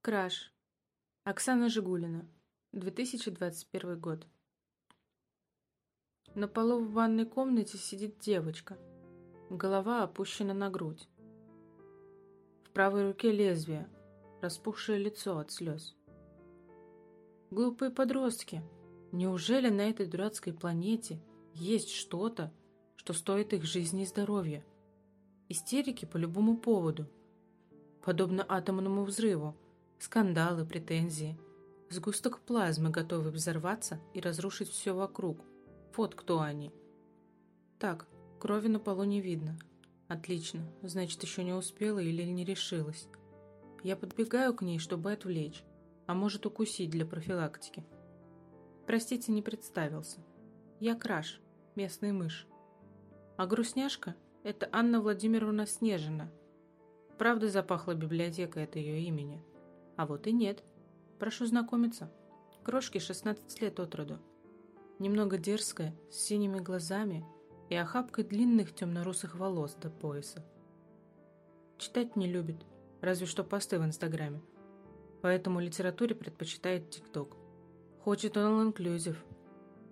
Краш. Оксана Жигулина. 2021 год. На полу в ванной комнате сидит девочка. Голова опущена на грудь. В правой руке лезвие, распухшее лицо от слез. Глупые подростки. Неужели на этой дурацкой планете есть что-то, что стоит их жизни и здоровья? Истерики по любому поводу. Подобно атомному взрыву – Скандалы, претензии. Сгусток плазмы, готовый взорваться и разрушить все вокруг. Вот кто они. Так, крови на полу не видно. Отлично, значит, еще не успела или не решилась. Я подбегаю к ней, чтобы отвлечь, а может укусить для профилактики. Простите, не представился. Я Краш, местный мышь. А грустняшка – это Анна Владимировна Снежина. Правда запахла библиотека от ее имени – а вот и нет. Прошу знакомиться. Крошке 16 лет от роду. Немного дерзкая, с синими глазами и охапкой длинных темно-русых волос до пояса. Читать не любит, разве что посты в Инстаграме. Поэтому литературе предпочитает ТикТок. Хочет он all-inclusive,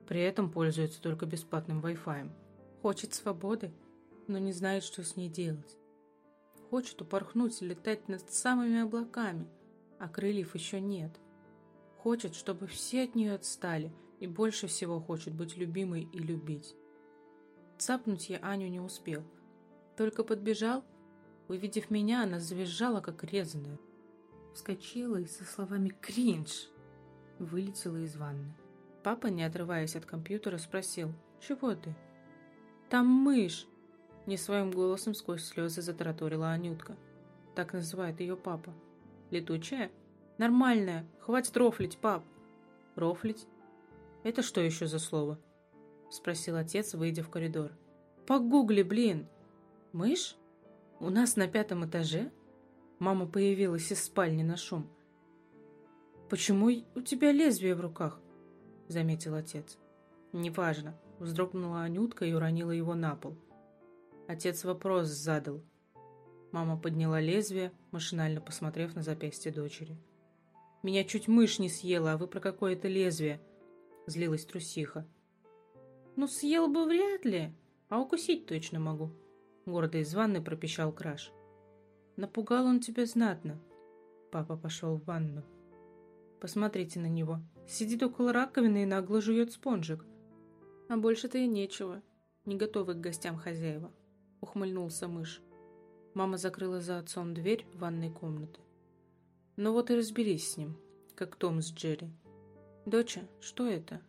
при этом пользуется только бесплатным Wi-Fi. Хочет свободы, но не знает, что с ней делать. Хочет упорхнуть и летать над самыми облаками – а крыльев еще нет. Хочет, чтобы все от нее отстали, и больше всего хочет быть любимой и любить. Цапнуть я Аню не успел. Только подбежал, увидев меня, она завизжала, как резаная. Вскочила и со словами «Кринж!» вылетела из ванны. Папа, не отрываясь от компьютера, спросил «Чего ты?» «Там мышь!» Не своим голосом сквозь слезы затараторила Анютка. Так называет ее папа. Летучая? Нормальная. Хватит рофлить, пап. Рофлить? Это что еще за слово? Спросил отец, выйдя в коридор. Погугли, блин. Мышь? У нас на пятом этаже? Мама появилась из спальни на шум. «Почему у тебя лезвие в руках?» — заметил отец. «Неважно», — вздрогнула Анютка и уронила его на пол. Отец вопрос задал — Мама подняла лезвие, машинально посмотрев на запястье дочери. «Меня чуть мышь не съела, а вы про какое-то лезвие!» Злилась трусиха. «Ну, съел бы вряд ли, а укусить точно могу!» Гордо из ванны пропищал Краш. «Напугал он тебя знатно!» Папа пошел в ванну. «Посмотрите на него. Сидит около раковины и нагло жует спонжик. А больше-то и нечего. Не готовы к гостям хозяева!» Ухмыльнулся мышь. Мама закрыла за отцом дверь ванной комнаты. Ну вот и разберись с ним, как Том с Джерри. «Доча, что это?»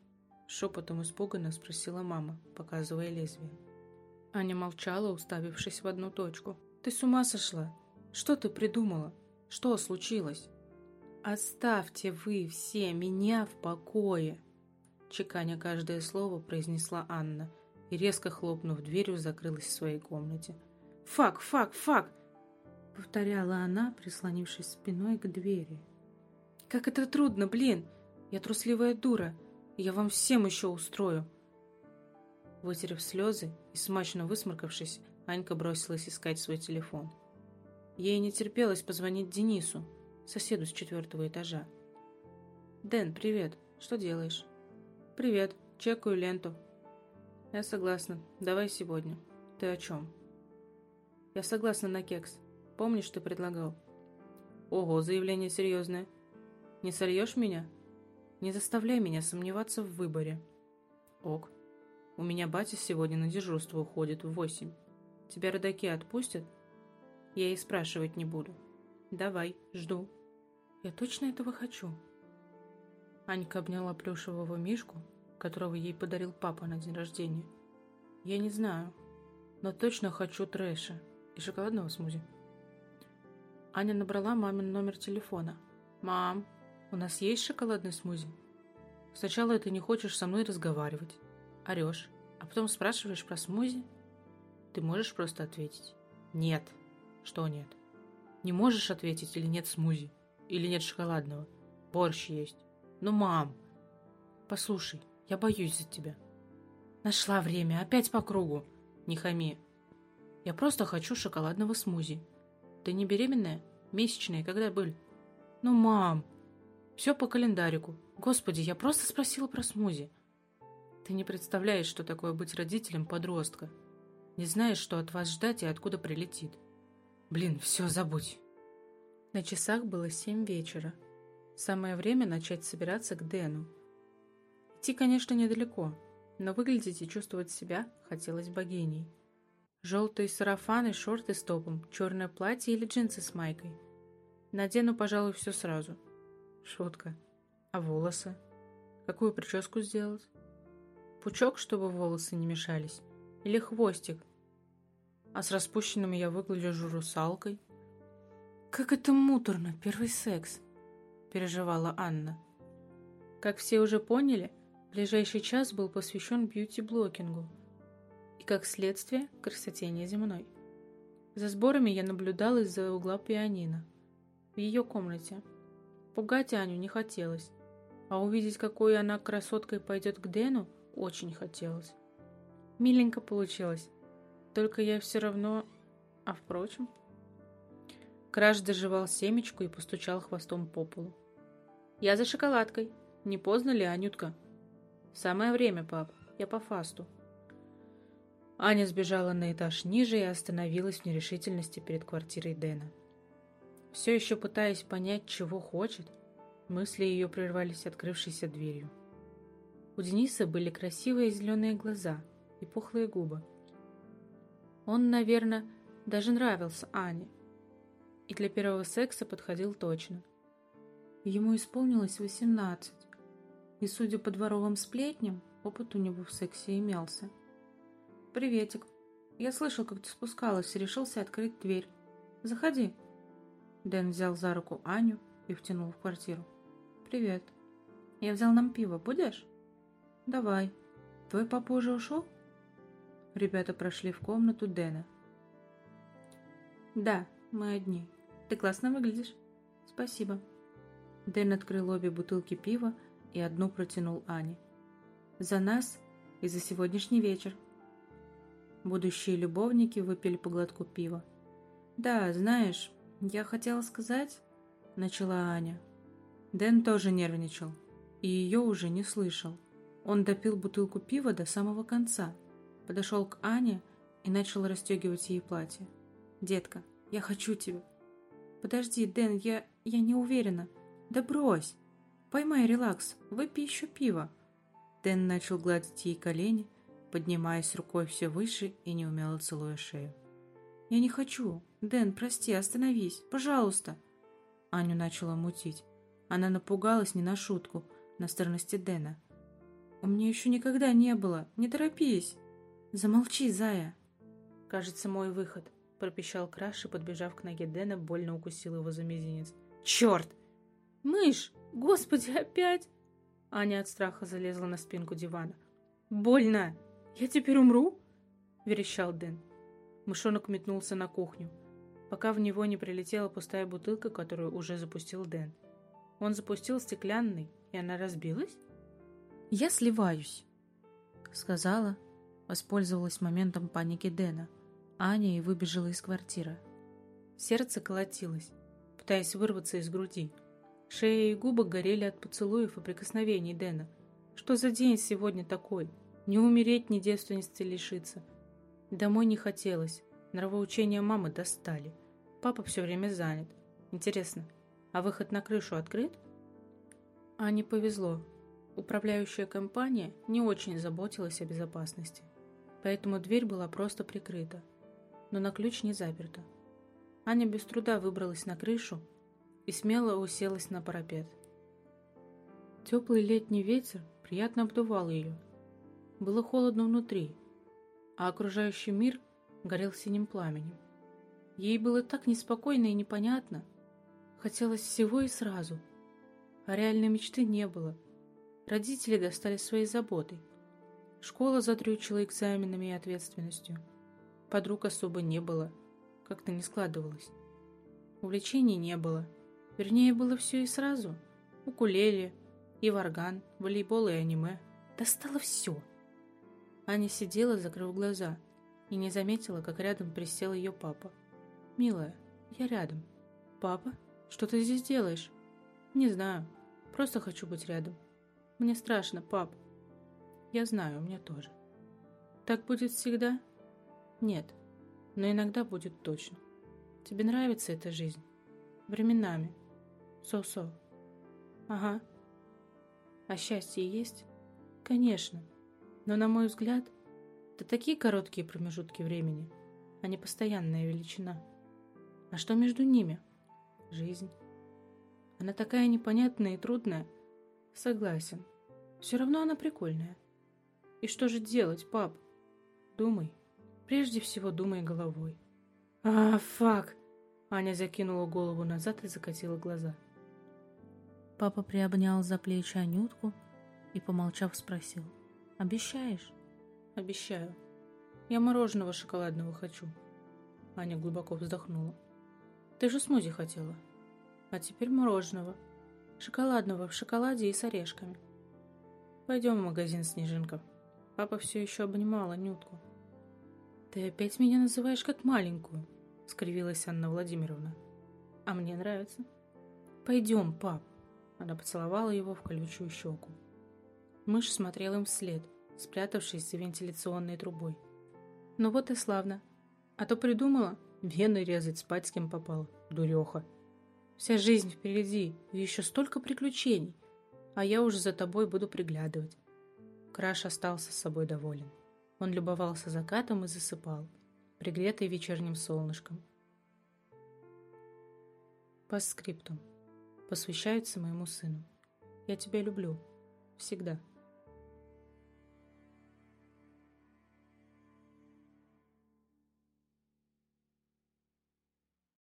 Шепотом испуганно спросила мама, показывая лезвие. Аня молчала, уставившись в одну точку. «Ты с ума сошла? Что ты придумала? Что случилось?» «Оставьте вы все меня в покое!» Чеканя каждое слово, произнесла Анна и, резко хлопнув дверью, закрылась в своей комнате – Фак, фак, фак!» Повторяла она, прислонившись спиной к двери. «Как это трудно, блин! Я трусливая дура, я вам всем еще устрою!» Вытерев слезы и смачно высморкавшись, Анька бросилась искать свой телефон. Ей не терпелось позвонить Денису, соседу с четвертого этажа. «Дэн, привет. Что делаешь?» «Привет. Чекаю ленту». «Я согласна. Давай сегодня. Ты о чем?» Я согласна на кекс. Помнишь, ты предлагал? Ого, заявление серьезное. Не сольешь меня? Не заставляй меня сомневаться в выборе. Ок. У меня батя сегодня на дежурство уходит в восемь. Тебя родаки отпустят? Я и спрашивать не буду. Давай, жду. Я точно этого хочу. Анька обняла плюшевого мишку, которого ей подарил папа на день рождения. Я не знаю, но точно хочу трэша и шоколадного смузи. Аня набрала мамин номер телефона. «Мам, у нас есть шоколадный смузи?» Сначала ты не хочешь со мной разговаривать, орешь, а потом спрашиваешь про смузи. Ты можешь просто ответить «нет». Что нет? Не можешь ответить или нет смузи, или нет шоколадного. Борщ есть. Ну, мам, послушай, я боюсь за тебя. Нашла время, опять по кругу. Не хами. Я просто хочу шоколадного смузи. Ты не беременная? Месячные, когда были? Ну, мам, все по календарику. Господи, я просто спросила про смузи. Ты не представляешь, что такое быть родителем подростка. Не знаешь, что от вас ждать и откуда прилетит. Блин, все, забудь. На часах было семь вечера. Самое время начать собираться к Дэну. Идти, конечно, недалеко, но выглядеть и чувствовать себя хотелось богиней. Желтые сарафаны, шорты с топом, черное платье или джинсы с майкой. Надену, пожалуй, все сразу. Шутка. А волосы? Какую прическу сделать? Пучок, чтобы волосы не мешались? Или хвостик? А с распущенными я выгляжу русалкой? Как это муторно, первый секс, переживала Анна. Как все уже поняли, ближайший час был посвящен бьюти-блокингу и, как следствие, красоте неземной. За сборами я наблюдал из-за угла пианино в ее комнате. Пугать Аню не хотелось, а увидеть, какой она красоткой пойдет к Дэну, очень хотелось. Миленько получилось, только я все равно... А впрочем... Краш доживал семечку и постучал хвостом по полу. «Я за шоколадкой. Не поздно ли, Анютка?» «Самое время, пап. Я по фасту». Аня сбежала на этаж ниже и остановилась в нерешительности перед квартирой Дэна. Все еще пытаясь понять, чего хочет, мысли ее прервались открывшейся дверью. У Дениса были красивые зеленые глаза и пухлые губы. Он, наверное, даже нравился Ане, и для первого секса подходил точно. Ему исполнилось восемнадцать, и, судя по дворовым сплетням, опыт у него в сексе имелся. «Приветик. Я слышал, как ты спускалась и решился открыть дверь. Заходи». Дэн взял за руку Аню и втянул в квартиру. «Привет. Я взял нам пиво. Будешь?» «Давай. Твой папа уже ушел?» Ребята прошли в комнату Дэна. «Да, мы одни. Ты классно выглядишь. Спасибо. Дэн открыл обе бутылки пива и одну протянул Ане. За нас и за сегодняшний вечер. Будущие любовники выпили по глотку пива. Да, знаешь, я хотела сказать, начала Аня. Дэн тоже нервничал и ее уже не слышал. Он допил бутылку пива до самого конца, подошел к Ане и начал расстегивать ей платье. «Детка, я хочу тебя, Подожди, Дэн, я... я не уверена. Да брось. Поймай релакс, выпей еще пиво. Дэн начал гладить ей колени, поднимаясь рукой все выше и неумело целуя шею. «Я не хочу. Дэн, прости, остановись. Пожалуйста!» Аню начала мутить. Она напугалась не на шутку, на стороности Дэна. «У меня еще никогда не было. Не торопись!» «Замолчи, зая!» «Кажется, мой выход пропищал Краш и, подбежав к ноге Дэна, больно укусил его за мизинец. «Черт! Мышь! Господи, опять!» Аня от страха залезла на спинку дивана. «Больно! Я теперь умру?» – верещал Дэн. Мышонок метнулся на кухню, пока в него не прилетела пустая бутылка, которую уже запустил Дэн. Он запустил стеклянный, и она разбилась? «Я сливаюсь», — сказала, воспользовалась моментом паники Дэна. Аня и выбежала из квартиры. Сердце колотилось, пытаясь вырваться из груди. Шея и губы горели от поцелуев и прикосновений Дэна. Что за день сегодня такой? Не умереть, ни девственности лишиться. Домой не хотелось. Нравоучения мамы достали. Папа все время занят. Интересно, а выход на крышу открыт? Ане повезло. Управляющая компания не очень заботилась о безопасности. Поэтому дверь была просто прикрыта но на ключ не заперто. Аня без труда выбралась на крышу и смело уселась на парапет. Теплый летний ветер приятно обдувал ее. Было холодно внутри, а окружающий мир горел синим пламенем. Ей было так неспокойно и непонятно. Хотелось всего и сразу. А реальной мечты не было. Родители достали своей заботой. Школа затрючила экзаменами и ответственностью. Подруг особо не было. Как-то не складывалось. Увлечений не было. Вернее, было все и сразу. Укулеле, и варган, волейбол и аниме. Достало все. Аня сидела, закрыв глаза, и не заметила, как рядом присел ее папа. «Милая, я рядом». «Папа, что ты здесь делаешь?» Не знаю. Просто хочу быть рядом. Мне страшно, пап. Я знаю, мне тоже. Так будет всегда? Нет. Но иногда будет точно. Тебе нравится эта жизнь? Временами. Со-со. Ага. А счастье есть? Конечно. Но, на мой взгляд, это такие короткие промежутки времени, а не постоянная величина. А что между ними? Жизнь. Она такая непонятная и трудная. Согласен. Все равно она прикольная. И что же делать, пап? Думай. Прежде всего думай головой. А, фак. Аня закинула голову назад и закатила глаза. Папа приобнял за плечи Анютку и, помолчав, спросил. «Обещаешь?» Обещаю. Я мороженого шоколадного хочу. Аня глубоко вздохнула. Ты же смузи хотела. А теперь мороженого. Шоколадного в шоколаде и с орешками. Пойдем в магазин, Снежинка. Папа все еще обнимал Анютку. Ты опять меня называешь как маленькую, скривилась Анна Владимировна. А мне нравится. Пойдем, пап. Она поцеловала его в колючую щеку. Мышь смотрел им вслед – спрятавшись за вентиляционной трубой. Ну вот и славно. А то придумала вены резать, спать с кем попало. Дуреха. Вся жизнь впереди, и еще столько приключений. А я уже за тобой буду приглядывать. Краш остался с собой доволен. Он любовался закатом и засыпал, пригретый вечерним солнышком. По скрипту. Посвящается моему сыну. Я тебя люблю. Всегда.